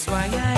soigner.